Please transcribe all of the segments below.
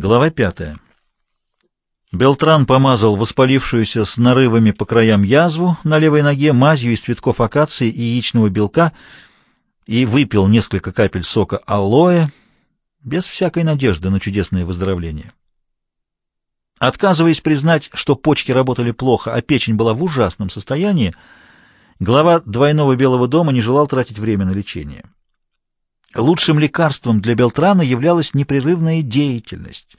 Глава пятая. Белтран помазал воспалившуюся с нарывами по краям язву на левой ноге мазью из цветков акации и яичного белка и выпил несколько капель сока алоэ без всякой надежды на чудесное выздоровление. Отказываясь признать, что почки работали плохо, а печень была в ужасном состоянии, глава двойного Белого дома не желал тратить время на лечение. Лучшим лекарством для Белтрана являлась непрерывная деятельность,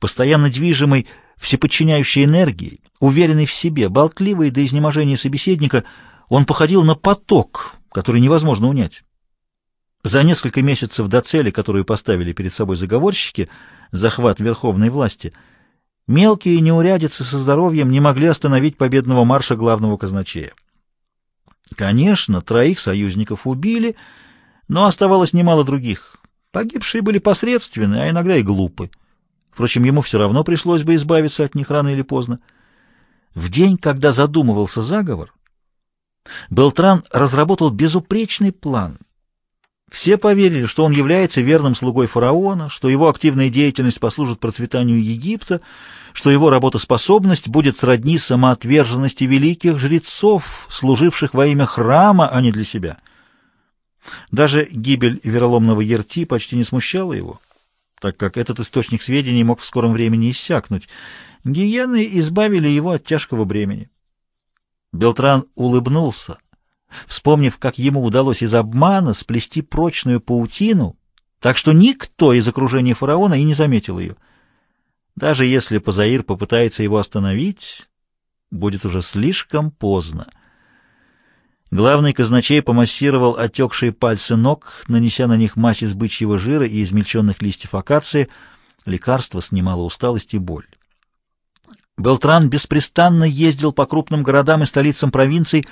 постоянно движимый всеподчиняющей энергией, уверенный в себе, болтливый до изнеможения собеседника, он походил на поток, который невозможно унять. За несколько месяцев до цели, которую поставили перед собой заговорщики, захват верховной власти, мелкие неурядицы со здоровьем не могли остановить победного марша главного казначея. Конечно, троих союзников убили — но оставалось немало других. Погибшие были посредственны, а иногда и глупы. Впрочем, ему все равно пришлось бы избавиться от них рано или поздно. В день, когда задумывался заговор, Белтран разработал безупречный план. Все поверили, что он является верным слугой фараона, что его активная деятельность послужит процветанию Египта, что его работоспособность будет сродни самоотверженности великих жрецов, служивших во имя храма, а не для себя. Даже гибель вероломного Ерти почти не смущала его, так как этот источник сведений мог в скором времени иссякнуть. Гиены избавили его от тяжкого бремени. Белтран улыбнулся, вспомнив, как ему удалось из обмана сплести прочную паутину, так что никто из окружения фараона и не заметил ее. Даже если Пазаир попытается его остановить, будет уже слишком поздно. Главный казначей помассировал отекшие пальцы ног, нанеся на них мазь из бычьего жира и измельченных листьев акации. Лекарство снимало усталость и боль. Белтран беспрестанно ездил по крупным городам и столицам провинций,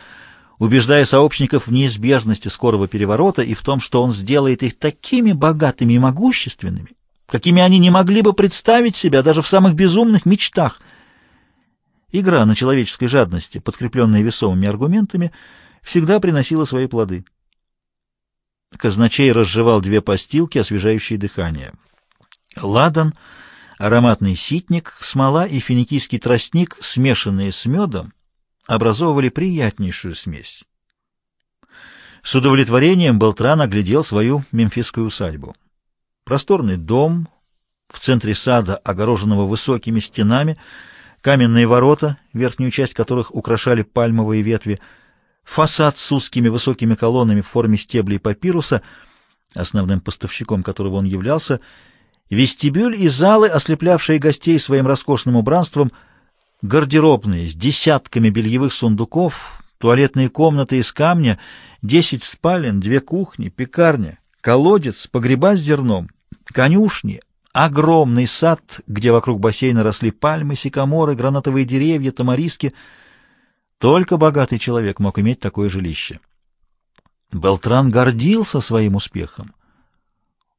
убеждая сообщников в неизбежности скорого переворота и в том, что он сделает их такими богатыми и могущественными, какими они не могли бы представить себя даже в самых безумных мечтах. Игра на человеческой жадности, подкрепленная весомыми аргументами — всегда приносила свои плоды. Казначей разжевал две постилки, освежающие дыхание. Ладан, ароматный ситник, смола и финикийский тростник, смешанные с медом, образовывали приятнейшую смесь. С удовлетворением Белтран оглядел свою мемфисскую усадьбу. Просторный дом, в центре сада, огороженного высокими стенами, каменные ворота, верхнюю часть которых украшали пальмовые ветви — Фасад с узкими высокими колоннами в форме стеблей папируса, основным поставщиком которого он являлся, вестибюль и залы, ослеплявшие гостей своим роскошным убранством, гардеробные с десятками бельевых сундуков, туалетные комнаты из камня, десять спален, две кухни, пекарня, колодец, погреба с зерном, конюшни, огромный сад, где вокруг бассейна росли пальмы, сикаморы, гранатовые деревья, тамариски — только богатый человек мог иметь такое жилище. Белтран гордился своим успехом.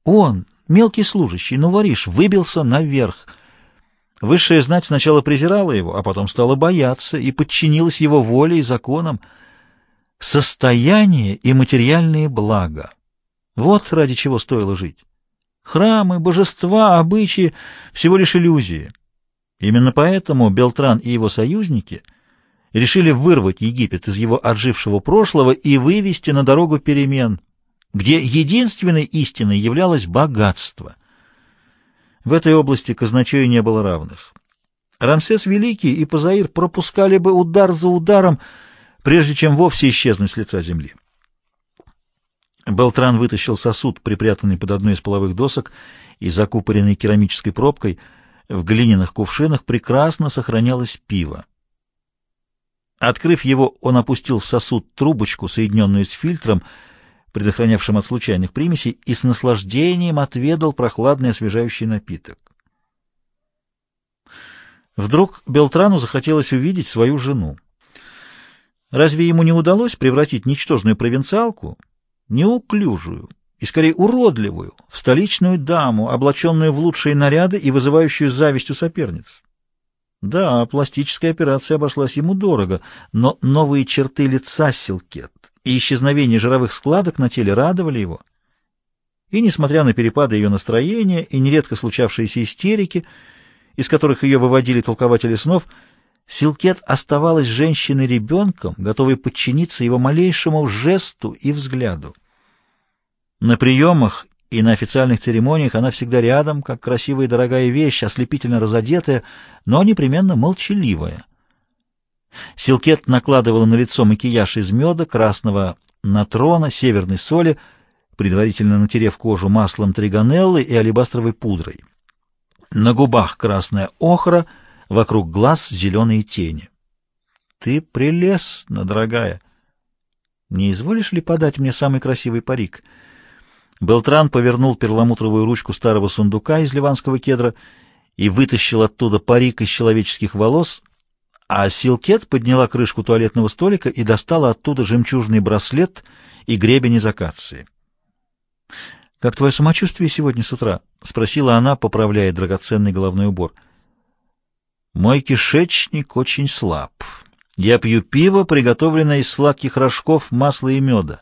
Он, мелкий служащий, но воришь, выбился наверх. Высшая знать сначала презирала его, а потом стала бояться и подчинилась его воле и законам. Состояние и материальные блага. Вот ради чего стоило жить. Храмы, божества, обычаи — всего лишь иллюзии. Именно поэтому Белтран и его союзники — решили вырвать Египет из его отжившего прошлого и вывести на дорогу перемен, где единственной истиной являлось богатство. В этой области казначею не было равных. Рамсес Великий и Пазаир пропускали бы удар за ударом, прежде чем вовсе исчезнуть с лица земли. Белтран вытащил сосуд, припрятанный под одной из половых досок и закупоренный керамической пробкой. В глиняных кувшинах прекрасно сохранялось пиво. Открыв его, он опустил в сосуд трубочку, соединенную с фильтром, предохранявшим от случайных примесей, и с наслаждением отведал прохладный освежающий напиток. Вдруг Белтрану захотелось увидеть свою жену. Разве ему не удалось превратить ничтожную провинциалку, неуклюжую и, скорее, уродливую, в столичную даму, облаченную в лучшие наряды и вызывающую зависть у соперниц? Да, пластическая операция обошлась ему дорого, но новые черты лица Силкет и исчезновение жировых складок на теле радовали его. И, несмотря на перепады ее настроения и нередко случавшиеся истерики, из которых ее выводили толкователи снов, Силкет оставалась женщиной-ребенком, готовой подчиниться его малейшему жесту и взгляду. На приемах и на официальных церемониях она всегда рядом, как красивая и дорогая вещь, ослепительно разодетая, но непременно молчаливая. Силкет накладывала на лицо макияж из меда, красного натрона, северной соли, предварительно натерев кожу маслом тригонеллы и алебастровой пудрой. На губах красная охра, вокруг глаз зеленые тени. — Ты прелестна, дорогая! Не изволишь ли подать мне самый красивый парик? Белтран повернул перламутровую ручку старого сундука из ливанского кедра и вытащил оттуда парик из человеческих волос, а Силкет подняла крышку туалетного столика и достала оттуда жемчужный браслет и гребень из акации. — Как твое самочувствие сегодня с утра? — спросила она, поправляя драгоценный головной убор. — Мой кишечник очень слаб. Я пью пиво, приготовленное из сладких рожков, масла и меда.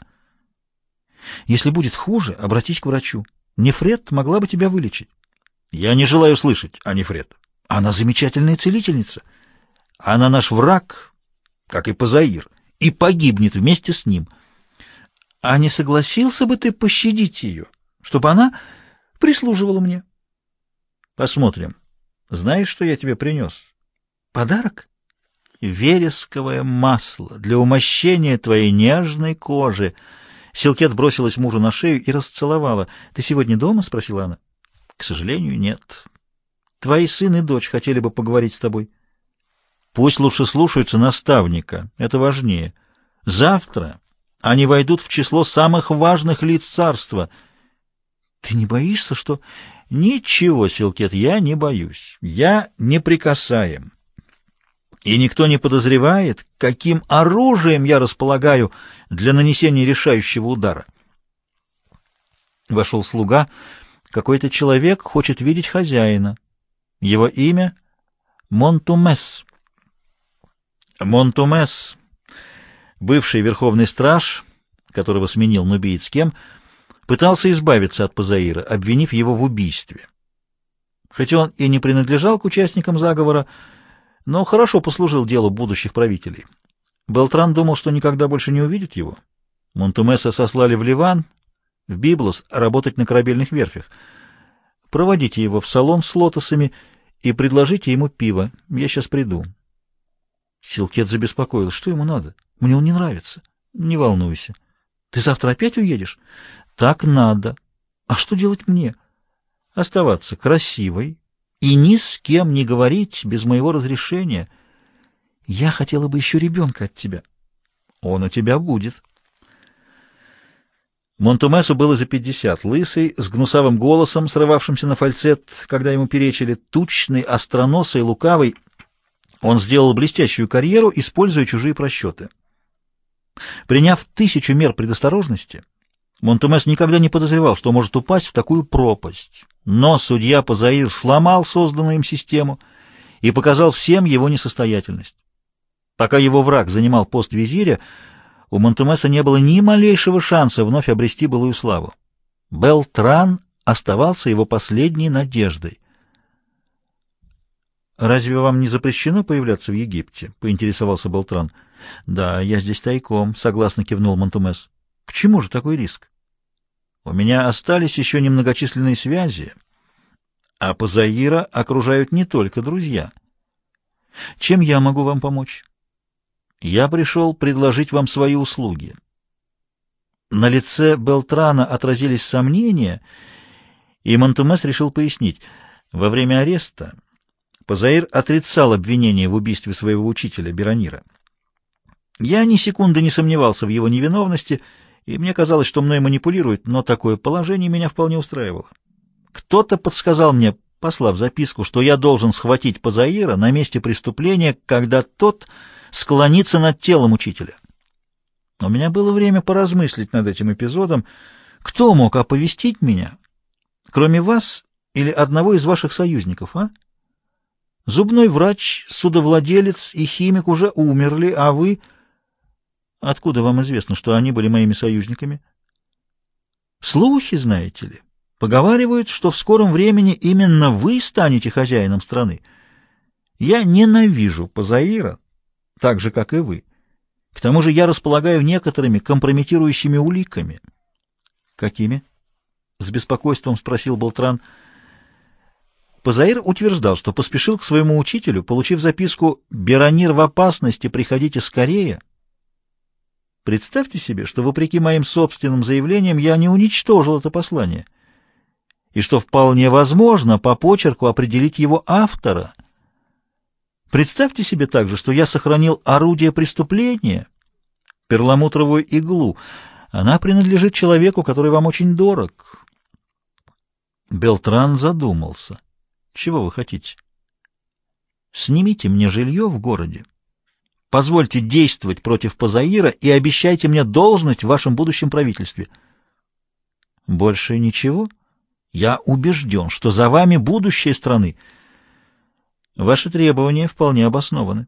Если будет хуже, обратись к врачу. Нефред могла бы тебя вылечить. — Я не желаю слышать о Нефред. Она замечательная целительница. — она наш враг, как и Пазаир, и погибнет вместе с ним. А не согласился бы ты пощадить ее, чтобы она прислуживала мне? Посмотрим. Знаешь, что я тебе принес? Подарок? Вересковое масло для умощения твоей нежной кожи. Силкет бросилась мужу на шею и расцеловала. «Ты сегодня дома?» — спросила она. «К сожалению, нет. Твои сын и дочь хотели бы поговорить с тобой». Пусть лучше слушаются наставника, это важнее. Завтра они войдут в число самых важных лиц царства. Ты не боишься, что... Ничего, Силкет, я не боюсь. Я неприкасаем. И никто не подозревает, каким оружием я располагаю для нанесения решающего удара. Вошел слуга. Какой-то человек хочет видеть хозяина. Его имя — Монтумес. Монтумес, бывший верховный страж, которого сменил нубиец кем, пытался избавиться от Пазаира, обвинив его в убийстве. Хотя он и не принадлежал к участникам заговора, но хорошо послужил делу будущих правителей. Белтран думал, что никогда больше не увидит его. Монтумеса сослали в Ливан, в Библос, работать на корабельных верфях. Проводите его в салон с лотосами и предложите ему пиво. Я сейчас приду. Силкет забеспокоил. Что ему надо? Мне он не нравится. Не волнуйся. Ты завтра опять уедешь? Так надо. А что делать мне? Оставаться красивой и ни с кем не говорить без моего разрешения. Я хотела бы еще ребенка от тебя. Он у тебя будет. Монтумесу было за пятьдесят, лысый, с гнусавым голосом, срывавшимся на фальцет, когда ему перечили, тучный, остроносый, лукавый — он сделал блестящую карьеру, используя чужие просчеты. Приняв тысячу мер предосторожности, Монтумес никогда не подозревал, что может упасть в такую пропасть. Но судья Пазаир сломал созданную им систему и показал всем его несостоятельность. Пока его враг занимал пост визиря, у Монтумеса не было ни малейшего шанса вновь обрести былую славу. Белтран оставался его последней надеждой. «Разве вам не запрещено появляться в Египте?» — поинтересовался Болтран. «Да, я здесь тайком», — согласно кивнул Монтумес. «К чему же такой риск? У меня остались еще немногочисленные связи, а Пазаира окружают не только друзья. Чем я могу вам помочь?» «Я пришел предложить вам свои услуги». На лице Белтрана отразились сомнения, и Монтумес решил пояснить. Во время ареста Пазаир отрицал обвинение в убийстве своего учителя Беронира. Я ни секунды не сомневался в его невиновности, и мне казалось, что мной манипулируют, но такое положение меня вполне устраивало. Кто-то подсказал мне, послав записку, что я должен схватить Пазаира на месте преступления, когда тот склонится над телом учителя. У меня было время поразмыслить над этим эпизодом. Кто мог оповестить меня, кроме вас или одного из ваших союзников, а? Зубной врач, судовладелец и химик уже умерли, а вы... Откуда вам известно, что они были моими союзниками? Слухи, знаете ли, поговаривают, что в скором времени именно вы станете хозяином страны. Я ненавижу Пазаира, так же, как и вы. К тому же я располагаю некоторыми компрометирующими уликами. — Какими? — с беспокойством спросил Болтран. Пазаир утверждал, что поспешил к своему учителю, получив записку «Беронир в опасности, приходите скорее». Представьте себе, что, вопреки моим собственным заявлениям, я не уничтожил это послание, и что вполне возможно по почерку определить его автора — Представьте себе также, что я сохранил орудие преступления, перламутровую иглу. Она принадлежит человеку, который вам очень дорог. Белтран задумался. Чего вы хотите? Снимите мне жилье в городе. Позвольте действовать против Пазаира и обещайте мне должность в вашем будущем правительстве. Больше ничего? Я убежден, что за вами будущее страны — Ваши требования вполне обоснованы.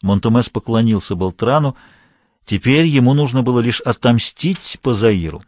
Монтумес поклонился Болтрану. Теперь ему нужно было лишь отомстить по Заиру.